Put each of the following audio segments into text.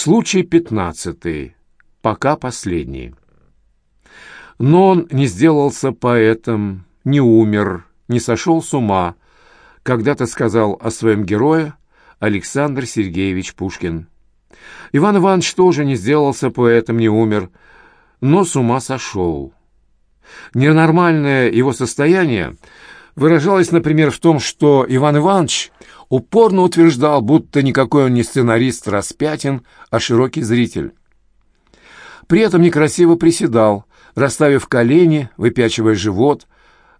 Случай пятнадцатый, пока последний. Но он не сделался поэтом, не умер, не сошел с ума, когда-то сказал о своем герое Александр Сергеевич Пушкин. Иван Иванович тоже не сделался поэтом, не умер, но с ума сошел. Ненормальное его состояние выражалось, например, в том, что Иван Иванович упорно утверждал, будто никакой он не сценарист распятен, а широкий зритель. При этом некрасиво приседал, расставив колени, выпячивая живот,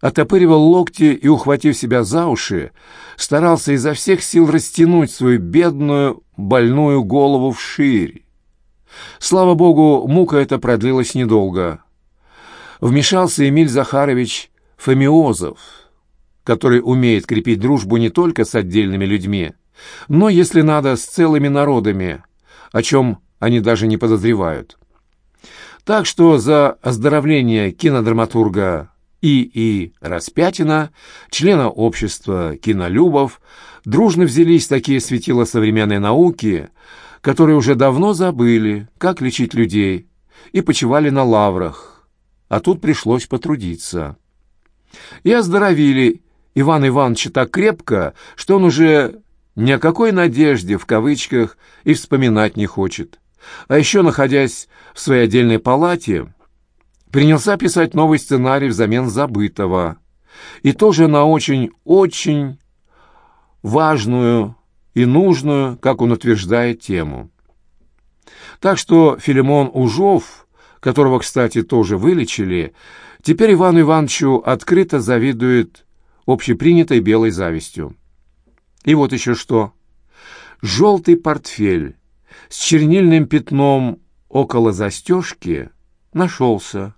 отопыривал локти и, ухватив себя за уши, старался изо всех сил растянуть свою бедную, больную голову вширь. Слава богу, мука эта продлилась недолго. Вмешался Эмиль Захарович Фомиозов, который умеет крепить дружбу не только с отдельными людьми, но, если надо, с целыми народами, о чем они даже не подозревают. Так что за оздоровление кинодраматурга И.И. Распятина, члена общества кинолюбов, дружно взялись такие светила современной науки, которые уже давно забыли, как лечить людей, и почивали на лаврах, а тут пришлось потрудиться. И оздоровили Иван Ивановича так крепко, что он уже ни о какой надежде, в кавычках, и вспоминать не хочет. А еще, находясь в своей отдельной палате, принялся писать новый сценарий взамен забытого. И тоже на очень-очень важную и нужную, как он утверждает, тему. Так что Филимон Ужов, которого, кстати, тоже вылечили, теперь Ивану Ивановичу открыто завидует общепринятой белой завистью. И вот еще что. Желтый портфель с чернильным пятном около застежки нашелся.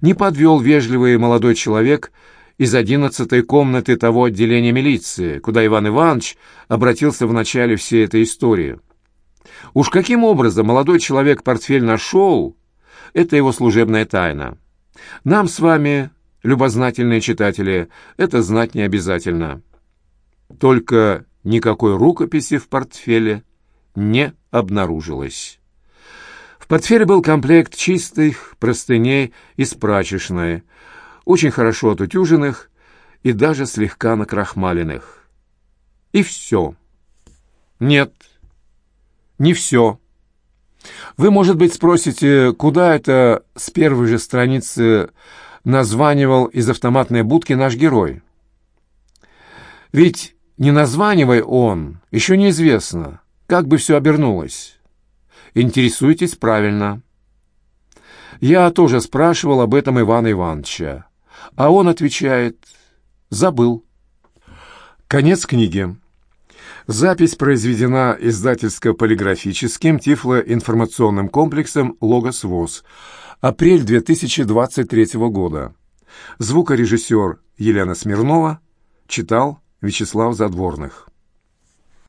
Не подвел вежливый молодой человек из одиннадцатой комнаты того отделения милиции, куда Иван Иванович обратился в начале всей этой истории. Уж каким образом молодой человек портфель нашел, это его служебная тайна. Нам с вами, любознательные читатели, это знать не обязательно. Только никакой рукописи в портфеле не обнаружилось. В портфеле был комплект чистых простыней из прачечной, очень хорошо отутюженных и даже слегка накрахмаленных. И все. Нет, не все. Вы, может быть, спросите, куда это с первой же страницы названивал из автоматной будки наш герой? Ведь не названивай он, еще неизвестно, как бы все обернулось. Интересуйтесь правильно. Я тоже спрашивал об этом Ивана Ивановича, а он отвечает «забыл». Конец книги. Запись произведена издательско-полиграфическим тифлоинформационным комплексом «Логос ВОЗ». Апрель 2023 года. Звукорежиссер Елена Смирнова читал Вячеслав Задворных.